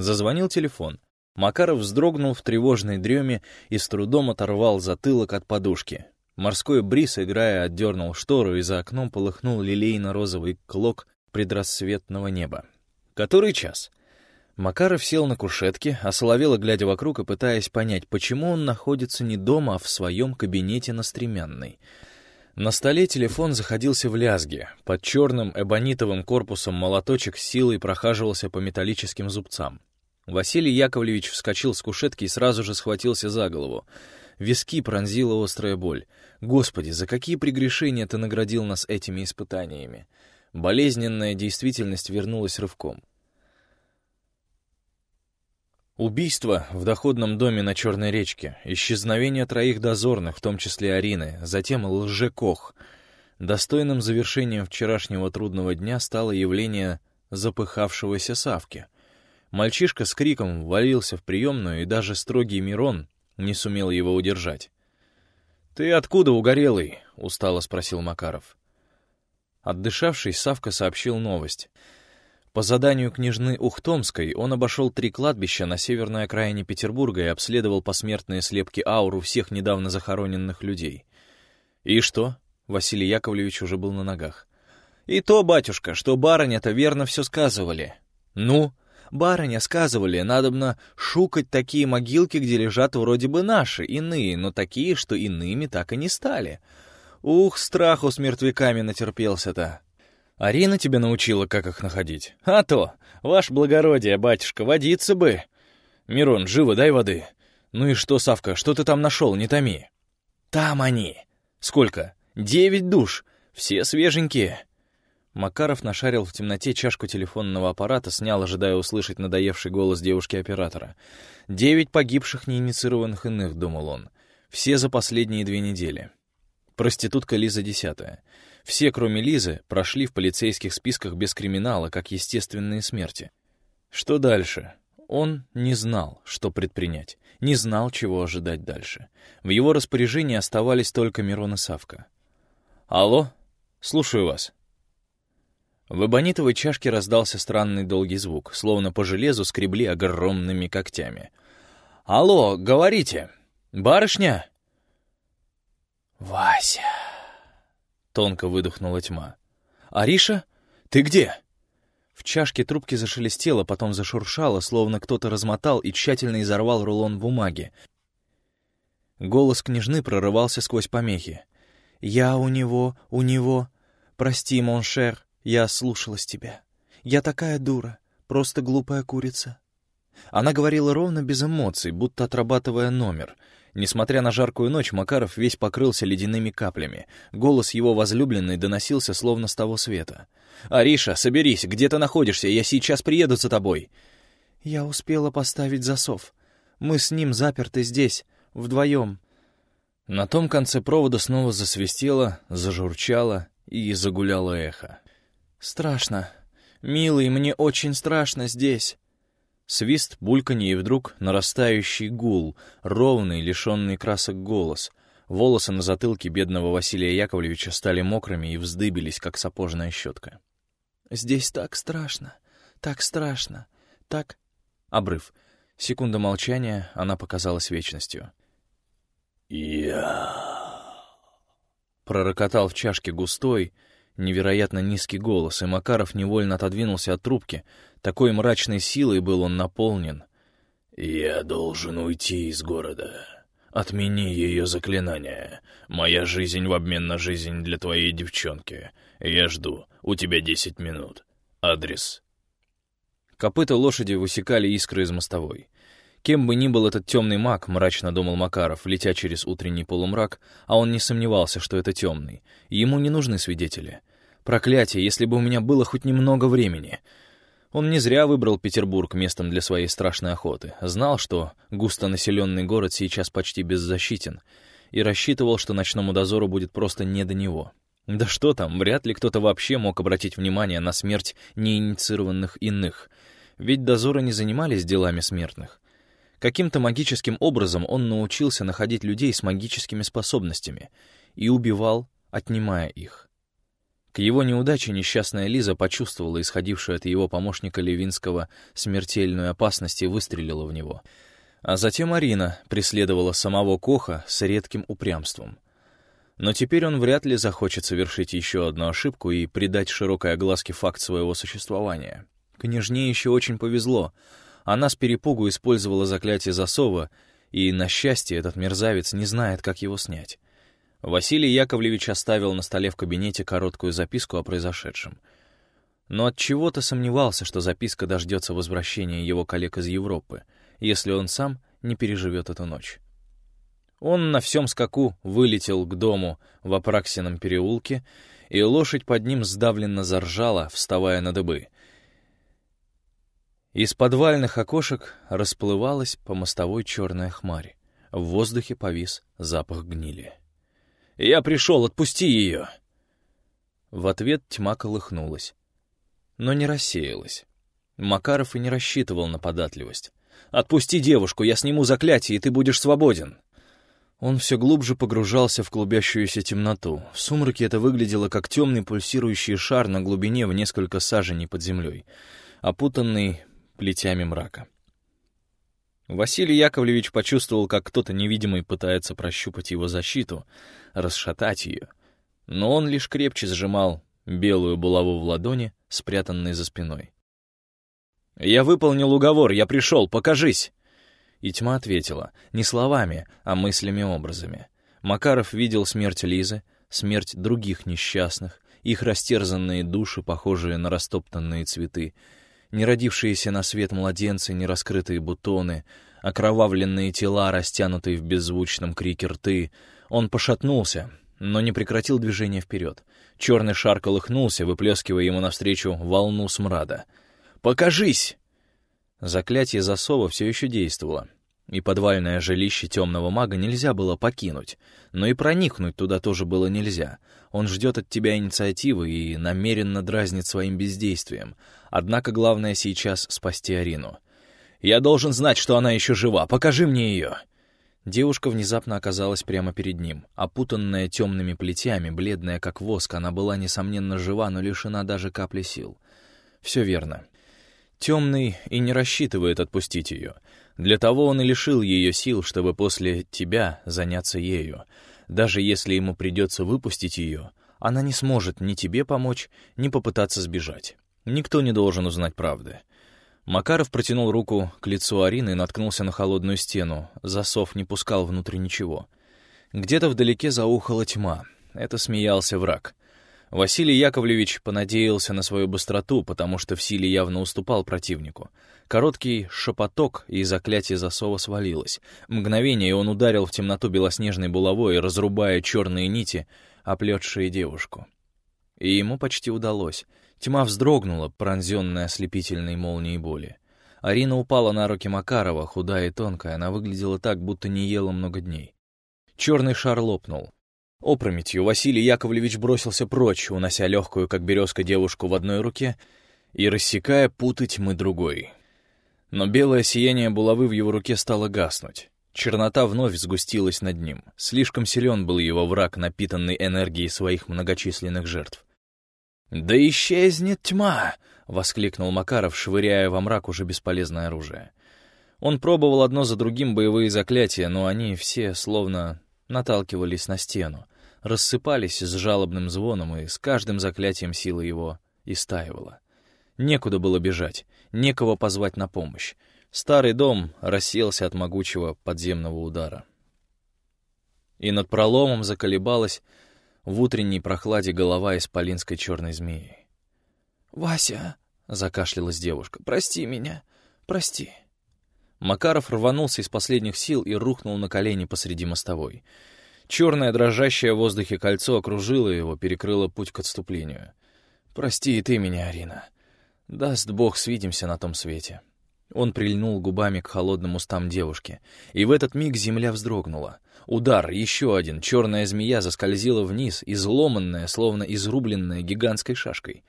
Зазвонил телефон. Макаров вздрогнул в тревожной дреме и с трудом оторвал затылок от подушки. Морской бриз, играя, отдернул штору, и за окном полыхнул лилейно-розовый клок предрассветного неба. Который час? Макаров сел на кушетке, осоловело глядя вокруг и пытаясь понять, почему он находится не дома, а в своем кабинете на Стремянной. На столе телефон заходился в лязге. Под черным эбонитовым корпусом молоточек силой прохаживался по металлическим зубцам. Василий Яковлевич вскочил с кушетки и сразу же схватился за голову. Виски пронзила острая боль. «Господи, за какие прегрешения ты наградил нас этими испытаниями?» Болезненная действительность вернулась рывком. Убийство в доходном доме на Черной речке, исчезновение троих дозорных, в том числе Арины, затем лжекох. Достойным завершением вчерашнего трудного дня стало явление запыхавшегося Савки. Мальчишка с криком ввалился в приемную, и даже строгий Мирон не сумел его удержать. «Ты откуда, угорелый?» — устало спросил Макаров. Отдышавшись, Савка сообщил новость — по заданию княжны Ухтомской он обошел три кладбища на северной окраине Петербурга и обследовал посмертные слепки ауру всех недавно захороненных людей. «И что?» — Василий Яковлевич уже был на ногах. «И то, батюшка, что барыня-то верно все сказывали». «Ну?» «Барыня сказывали, надобно шукать такие могилки, где лежат вроде бы наши, иные, но такие, что иными так и не стали. Ух, страху с мертвяками натерпелся-то!» Арина тебя научила, как их находить. А то, ваш благородие, батюшка, водиться бы. Мирон, живо дай воды. Ну и что, Савка, что ты там нашел, не томи. Там они. Сколько? Девять душ. Все свеженькие. Макаров нашарил в темноте чашку телефонного аппарата, снял, ожидая услышать надоевший голос девушки-оператора. «Девять погибших неинициированных иных», — думал он. «Все за последние две недели». Проститутка Лиза Десятая. Все, кроме Лизы, прошли в полицейских списках без криминала, как естественные смерти. Что дальше? Он не знал, что предпринять, не знал, чего ожидать дальше. В его распоряжении оставались только Мирон и Савка. «Алло? Слушаю вас». В эбонитовой чашке раздался странный долгий звук, словно по железу скребли огромными когтями. «Алло, говорите! Барышня?» «Вася!» Тонко выдохнула тьма. «Ариша? Ты где?» В чашке трубки зашелестело, потом зашуршало, словно кто-то размотал и тщательно изорвал рулон бумаги. Голос княжны прорывался сквозь помехи. «Я у него, у него. Прости, моншер, я слушалась тебя. Я такая дура, просто глупая курица». Она говорила ровно без эмоций, будто отрабатывая номер — Несмотря на жаркую ночь, Макаров весь покрылся ледяными каплями. Голос его возлюбленной доносился словно с того света. «Ариша, соберись, где ты находишься? Я сейчас приеду за тобой». «Я успела поставить засов. Мы с ним заперты здесь, вдвоем». На том конце провода снова засвистело, зажурчало и загуляло эхо. «Страшно. Милый, мне очень страшно здесь». Свист, бульканье и вдруг нарастающий гул, ровный, лишенный красок голос. Волосы на затылке бедного Василия Яковлевича стали мокрыми и вздыбились, как сапожная щетка. «Здесь так страшно, так страшно, так...» Обрыв. Секунда молчания, она показалась вечностью. «Я...» Пророкотал в чашке густой, невероятно низкий голос, и Макаров невольно отодвинулся от трубки, такой мрачной силой был он наполнен. «Я должен уйти из города. Отмени ее заклинание. Моя жизнь в обмен на жизнь для твоей девчонки. Я жду. У тебя десять минут. Адрес». Копыта лошади высекали искры из мостовой. Кем бы ни был этот темный маг, мрачно думал Макаров, летя через утренний полумрак, а он не сомневался, что это темный. Ему не нужны свидетели. Проклятие, если бы у меня было хоть немного времени. Он не зря выбрал Петербург местом для своей страшной охоты. Знал, что густонаселенный город сейчас почти беззащитен, и рассчитывал, что ночному дозору будет просто не до него. Да что там, вряд ли кто-то вообще мог обратить внимание на смерть неинициированных иных, ведь дозоры не занимались делами смертных. Каким-то магическим образом он научился находить людей с магическими способностями и убивал, отнимая их. К его неудаче несчастная Лиза почувствовала исходившую от его помощника Левинского смертельную опасность и выстрелила в него. А затем Арина преследовала самого Коха с редким упрямством. Но теперь он вряд ли захочет совершить еще одну ошибку и придать широкой огласке факт своего существования. Княжне еще очень повезло. Она с перепугу использовала заклятие засова, и, на счастье, этот мерзавец не знает, как его снять. Василий Яковлевич оставил на столе в кабинете короткую записку о произошедшем. Но от чего то сомневался, что записка дождется возвращения его коллег из Европы, если он сам не переживет эту ночь. Он на всем скаку вылетел к дому в Апраксином переулке, и лошадь под ним сдавленно заржала, вставая на дыбы. Из подвальных окошек расплывалась по мостовой черная хмарь. В воздухе повис запах гнили. «Я пришел, отпусти ее!» В ответ тьма колыхнулась, но не рассеялась. Макаров и не рассчитывал на податливость. «Отпусти девушку, я сниму заклятие, и ты будешь свободен!» Он все глубже погружался в клубящуюся темноту. В сумраке это выглядело как темный пульсирующий шар на глубине в несколько саженей под землей, опутанный плетями мрака. Василий Яковлевич почувствовал, как кто-то невидимый пытается прощупать его защиту, расшатать ее. Но он лишь крепче сжимал белую булаву в ладони, спрятанной за спиной. «Я выполнил уговор, я пришел, покажись!» И тьма ответила, не словами, а мыслями-образами. Макаров видел смерть Лизы, смерть других несчастных, их растерзанные души, похожие на растоптанные цветы, не родившиеся на свет младенцы, не раскрытые бутоны, окровавленные тела, растянутые в беззвучном крике рты. Он пошатнулся, но не прекратил движение вперед. Черный шар колыхнулся, выплескивая ему навстречу волну смрада. «Покажись!» Заклятие засова все еще действовало, и подвальное жилище темного мага нельзя было покинуть, но и проникнуть туда тоже было нельзя. Он ждет от тебя инициативы и намеренно дразнит своим бездействием, Однако главное сейчас спасти Арину. «Я должен знать, что она еще жива. Покажи мне ее!» Девушка внезапно оказалась прямо перед ним. Опутанная темными плетями, бледная как воск, она была, несомненно, жива, но лишена даже капли сил. Все верно. Темный и не рассчитывает отпустить ее. Для того он и лишил ее сил, чтобы после тебя заняться ею. Даже если ему придется выпустить ее, она не сможет ни тебе помочь, ни попытаться сбежать. Никто не должен узнать правды. Макаров протянул руку к лицу Арины и наткнулся на холодную стену. Засов не пускал внутрь ничего. Где-то вдалеке заухала тьма. Это смеялся враг. Василий Яковлевич понадеялся на свою быстроту, потому что в силе явно уступал противнику. Короткий шепоток, и заклятие засова свалилось. Мгновение, он ударил в темноту белоснежной булавой, разрубая черные нити, оплетшие девушку. И ему почти удалось — Тьма вздрогнула, пронзенная ослепительной молнией боли. Арина упала на руки Макарова, худая и тонкая, она выглядела так, будто не ела много дней. Черный шар лопнул. Опрометью Василий Яковлевич бросился прочь, унося легкую, как березка, девушку в одной руке и рассекая путы тьмы другой. Но белое сияние булавы в его руке стало гаснуть. Чернота вновь сгустилась над ним. Слишком силен был его враг, напитанный энергией своих многочисленных жертв. «Да исчезнет тьма!» — воскликнул Макаров, швыряя во мрак уже бесполезное оружие. Он пробовал одно за другим боевые заклятия, но они все словно наталкивались на стену, рассыпались с жалобным звоном, и с каждым заклятием сила его истаивала. Некуда было бежать, некого позвать на помощь. Старый дом расселся от могучего подземного удара. И над проломом заколебалась в утренней прохладе голова исполинской черной змеи. «Вася!» — закашлялась девушка. «Прости меня, прости». Макаров рванулся из последних сил и рухнул на колени посреди мостовой. Черное дрожащее в воздухе кольцо окружило его, перекрыло путь к отступлению. «Прости и ты меня, Арина. Даст Бог, свидимся на том свете». Он прильнул губами к холодным устам девушки, и в этот миг земля вздрогнула. Удар, еще один, черная змея заскользила вниз, изломанная, словно изрубленная гигантской шашкой.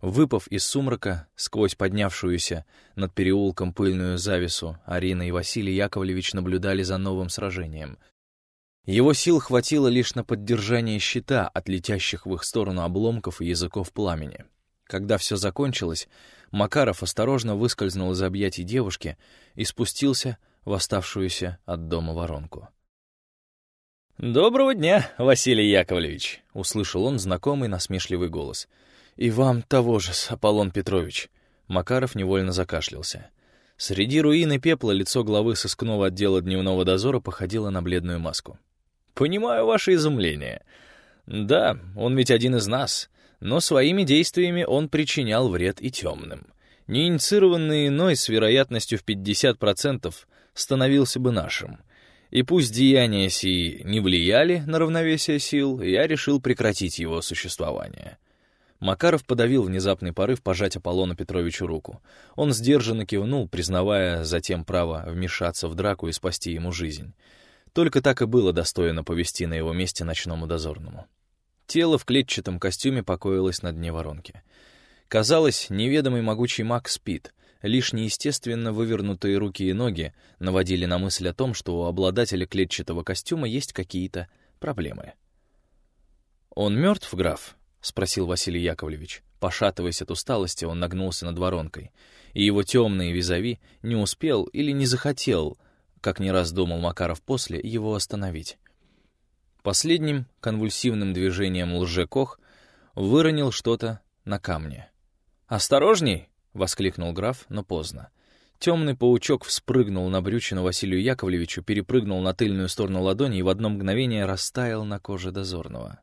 Выпав из сумрака, сквозь поднявшуюся над переулком пыльную завесу, Арина и Василий Яковлевич наблюдали за новым сражением. Его сил хватило лишь на поддержание щита от летящих в их сторону обломков и языков пламени. Когда все закончилось, Макаров осторожно выскользнул из объятий девушки и спустился в оставшуюся от дома воронку. «Доброго дня, Василий Яковлевич!» — услышал он знакомый насмешливый голос. «И вам того же, Аполлон Петрович!» Макаров невольно закашлялся. Среди руины пепла лицо главы сыскного отдела дневного дозора походило на бледную маску. «Понимаю ваше изумление. Да, он ведь один из нас, но своими действиями он причинял вред и темным. Неинициированный иной с вероятностью в 50% становился бы нашим. И пусть деяния сии не влияли на равновесие сил, я решил прекратить его существование». Макаров подавил внезапный порыв пожать Аполлону Петровичу руку. Он сдержанно кивнул, признавая затем право вмешаться в драку и спасти ему жизнь. Только так и было достойно повести на его месте ночному дозорному. Тело в клетчатом костюме покоилось на дне воронки. Казалось, неведомый могучий маг спит. Лишь неестественно вывернутые руки и ноги наводили на мысль о том, что у обладателя клетчатого костюма есть какие-то проблемы. «Он мертв, граф?» — спросил Василий Яковлевич. Пошатываясь от усталости, он нагнулся над воронкой, и его темный визави не успел или не захотел как не раз думал Макаров после, его остановить. Последним конвульсивным движением лжекох выронил что-то на камне. «Осторожней!» — воскликнул граф, но поздно. Темный паучок вспрыгнул на брючину Василию Яковлевичу, перепрыгнул на тыльную сторону ладони и в одно мгновение растаял на коже дозорного.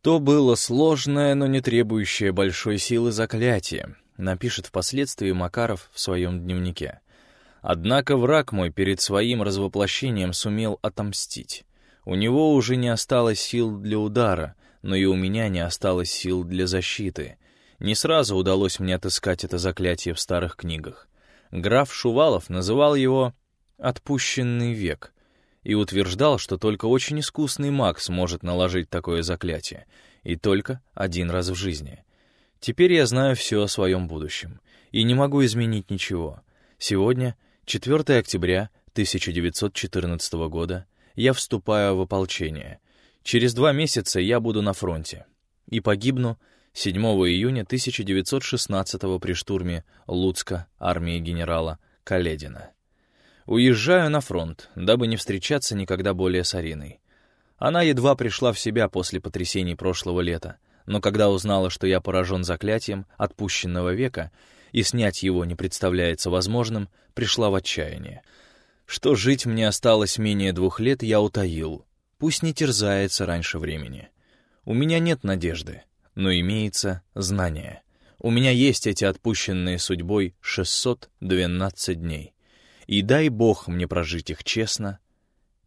То было сложное, но не требующее большой силы заклятие, напишет впоследствии Макаров в своем дневнике. Однако враг мой перед своим развоплощением сумел отомстить. У него уже не осталось сил для удара, но и у меня не осталось сил для защиты. Не сразу удалось мне отыскать это заклятие в старых книгах. Граф Шувалов называл его «отпущенный век» и утверждал, что только очень искусный маг сможет наложить такое заклятие, и только один раз в жизни. Теперь я знаю все о своем будущем, и не могу изменить ничего. Сегодня 4 октября 1914 года я вступаю в ополчение. Через два месяца я буду на фронте. И погибну 7 июня 1916 при штурме Луцка армии генерала Каледина. Уезжаю на фронт, дабы не встречаться никогда более с Ариной. Она едва пришла в себя после потрясений прошлого лета, но когда узнала, что я поражен заклятием отпущенного века, и снять его не представляется возможным, пришла в отчаяние. Что жить мне осталось менее двух лет, я утаил. Пусть не терзается раньше времени. У меня нет надежды, но имеется знание. У меня есть эти отпущенные судьбой 612 дней. И дай Бог мне прожить их честно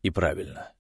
и правильно.